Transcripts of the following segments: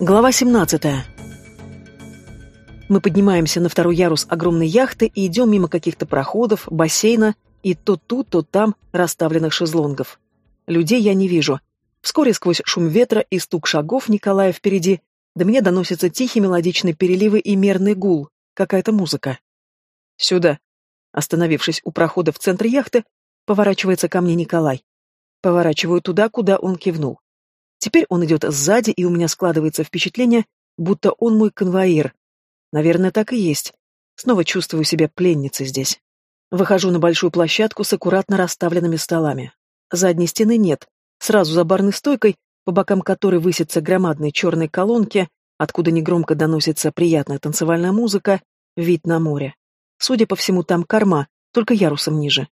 Глава 17. Мы поднимаемся на второй ярус огромной яхты и идем мимо каких-то проходов, бассейна и то тут, то там расставленных шезлонгов. Людей я не вижу. Вскоре сквозь шум ветра и стук шагов Николая впереди до меня доносятся тихие мелодичные переливы и мерный гул, какая-то музыка. «Сюда!» Остановившись у прохода в центр яхты, поворачивается ко мне Николай. Поворачиваю туда, куда он кивнул. Теперь он идет сзади, и у меня складывается впечатление, будто он мой конвоир. Наверное, так и есть. Снова чувствую себя пленницей здесь. Выхожу на большую площадку с аккуратно расставленными столами. Задней стены нет. Сразу за барной стойкой, по бокам которой высятся громадные черные колонки, откуда негромко доносится приятная танцевальная музыка, вид на море. Судя по всему, там корма, только ярусом ниже.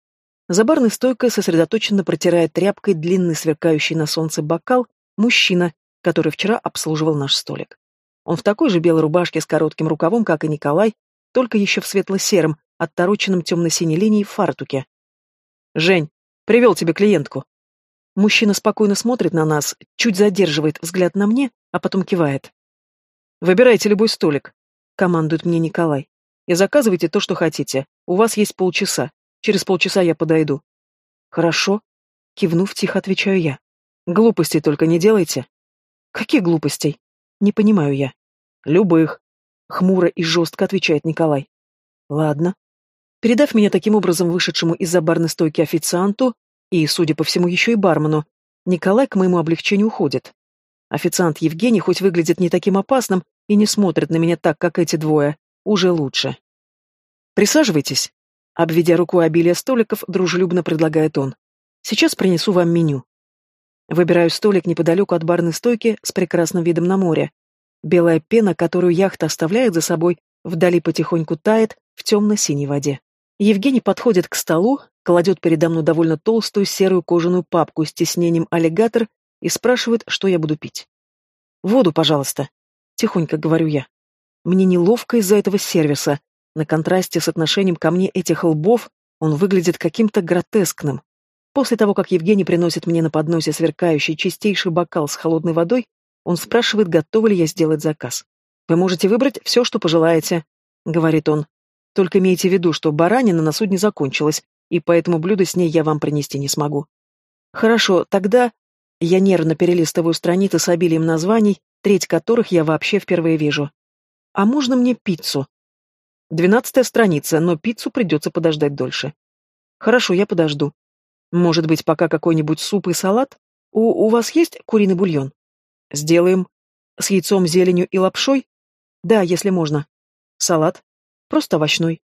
За барной стойкой сосредоточенно протирает тряпкой длинный сверкающий на солнце бокал Мужчина, который вчера обслуживал наш столик. Он в такой же белой рубашке с коротким рукавом, как и Николай, только еще в светло-сером, оттороченном темно-синей линией фартуке. «Жень, привел тебе клиентку». Мужчина спокойно смотрит на нас, чуть задерживает взгляд на мне, а потом кивает. «Выбирайте любой столик», — командует мне Николай. «И заказывайте то, что хотите. У вас есть полчаса. Через полчаса я подойду». «Хорошо», — кивнув, тихо отвечаю я. Глупостей только не делайте. Каких глупостей? Не понимаю я. Любых. Хмуро и жестко отвечает Николай. Ладно. Передав меня таким образом вышедшему из-за барной стойки официанту и, судя по всему, еще и бармену, Николай к моему облегчению уходит. Официант Евгений хоть выглядит не таким опасным и не смотрит на меня так, как эти двое, уже лучше. Присаживайтесь. Обведя рукой обилие столиков, дружелюбно предлагает он. Сейчас принесу вам меню. Выбираю столик неподалеку от барной стойки с прекрасным видом на море. Белая пена, которую яхта оставляет за собой, вдали потихоньку тает в темно-синей воде. Евгений подходит к столу, кладет передо мной довольно толстую серую кожаную папку с тиснением аллигатор и спрашивает, что я буду пить. «Воду, пожалуйста», — тихонько говорю я. Мне неловко из-за этого сервиса. На контрасте с отношением ко мне этих лбов он выглядит каким-то гротескным. После того, как Евгений приносит мне на подносе сверкающий чистейший бокал с холодной водой, он спрашивает, готова ли я сделать заказ. «Вы можете выбрать все, что пожелаете», — говорит он. «Только имейте в виду, что баранина на судне закончилась, и поэтому блюдо с ней я вам принести не смогу». «Хорошо, тогда...» Я нервно перелистываю страницы с обилием названий, треть которых я вообще впервые вижу. «А можно мне пиццу?» Двенадцатая страница, но пиццу придется подождать дольше. «Хорошо, я подожду. Может быть, пока какой-нибудь суп и салат? У, у вас есть куриный бульон? Сделаем. С яйцом, зеленью и лапшой? Да, если можно. Салат. Просто овощной.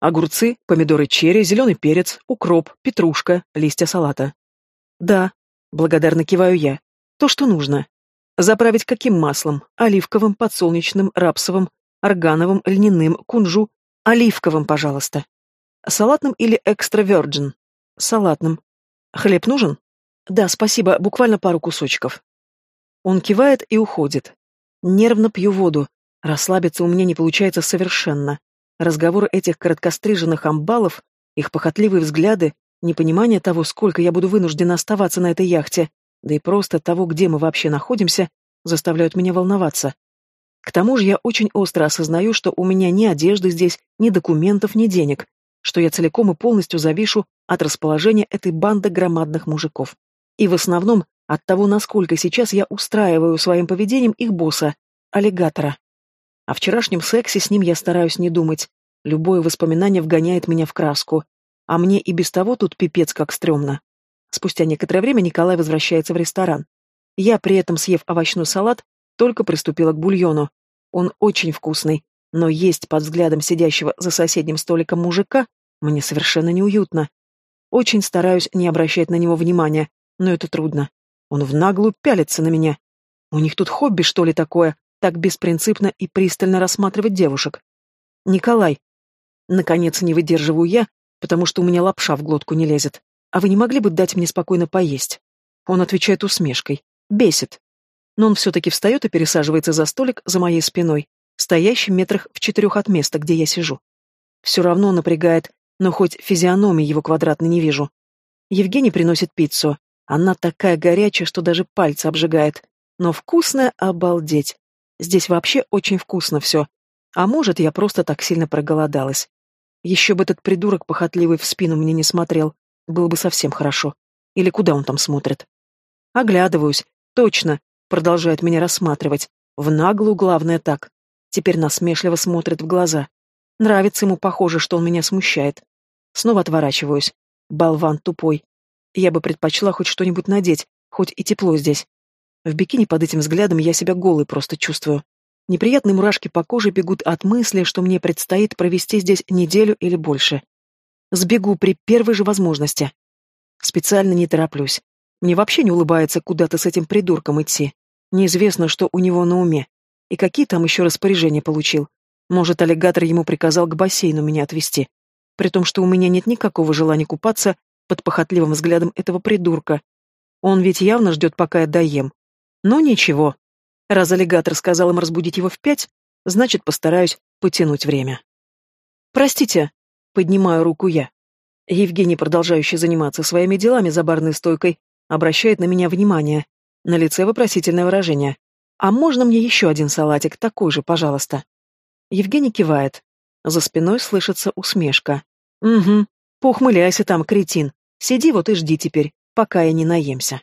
Огурцы, помидоры черри, зеленый перец, укроп, петрушка, листья салата. Да, благодарно киваю я. То, что нужно. Заправить каким маслом? Оливковым, подсолнечным, рапсовым, органовым, льняным, кунжу. Оливковым, пожалуйста. Салатным или экстра-верджин? Салатным. Хлеб нужен? Да, спасибо, буквально пару кусочков. Он кивает и уходит. Нервно пью воду. Расслабиться у меня не получается совершенно. Разговоры этих короткостриженных амбалов, их похотливые взгляды, непонимание того, сколько я буду вынуждена оставаться на этой яхте, да и просто того, где мы вообще находимся, заставляют меня волноваться. К тому же я очень остро осознаю, что у меня ни одежды здесь, ни документов, ни денег, что я целиком и полностью завишу от расположения этой банды громадных мужиков. И в основном от того, насколько сейчас я устраиваю своим поведением их босса, аллигатора. О вчерашнем сексе с ним я стараюсь не думать. Любое воспоминание вгоняет меня в краску. А мне и без того тут пипец как стрёмно. Спустя некоторое время Николай возвращается в ресторан. Я, при этом съев овощной салат, только приступила к бульону. Он очень вкусный, но есть под взглядом сидящего за соседним столиком мужика мне совершенно неуютно. Очень стараюсь не обращать на него внимания, но это трудно. Он в наглую пялится на меня. У них тут хобби, что ли, такое, так беспринципно и пристально рассматривать девушек. Николай. Наконец не выдерживаю я, потому что у меня лапша в глотку не лезет. А вы не могли бы дать мне спокойно поесть? Он отвечает усмешкой. Бесит. Но он все-таки встает и пересаживается за столик за моей спиной, стоящий метрах в четырех от места, где я сижу. Все равно напрягает но хоть физиономии его квадратной не вижу. Евгений приносит пиццу. Она такая горячая, что даже пальцы обжигает. Но вкусное обалдеть. Здесь вообще очень вкусно все. А может, я просто так сильно проголодалась. Еще бы этот придурок похотливый в спину мне не смотрел. Было бы совсем хорошо. Или куда он там смотрит? Оглядываюсь. Точно. Продолжает меня рассматривать. В наглую, главное, так. Теперь насмешливо смотрит в глаза. Нравится ему, похоже, что он меня смущает. Снова отворачиваюсь. Болван тупой. Я бы предпочла хоть что-нибудь надеть, хоть и тепло здесь. В бикини под этим взглядом я себя голой просто чувствую. Неприятные мурашки по коже бегут от мысли, что мне предстоит провести здесь неделю или больше. Сбегу при первой же возможности. Специально не тороплюсь. Мне вообще не улыбается куда-то с этим придурком идти. Неизвестно, что у него на уме. И какие там еще распоряжения получил. Может, аллигатор ему приказал к бассейну меня отвезти. При том, что у меня нет никакого желания купаться под похотливым взглядом этого придурка. Он ведь явно ждет, пока я доем. Но ничего. Раз аллигатор сказал им разбудить его в пять, значит, постараюсь потянуть время. «Простите», — поднимаю руку я. Евгений, продолжающий заниматься своими делами за барной стойкой, обращает на меня внимание. На лице вопросительное выражение. «А можно мне еще один салатик, такой же, пожалуйста?» Евгений кивает. За спиной слышится усмешка. «Угу. Поухмыляйся там, кретин. Сиди вот и жди теперь, пока я не наемся».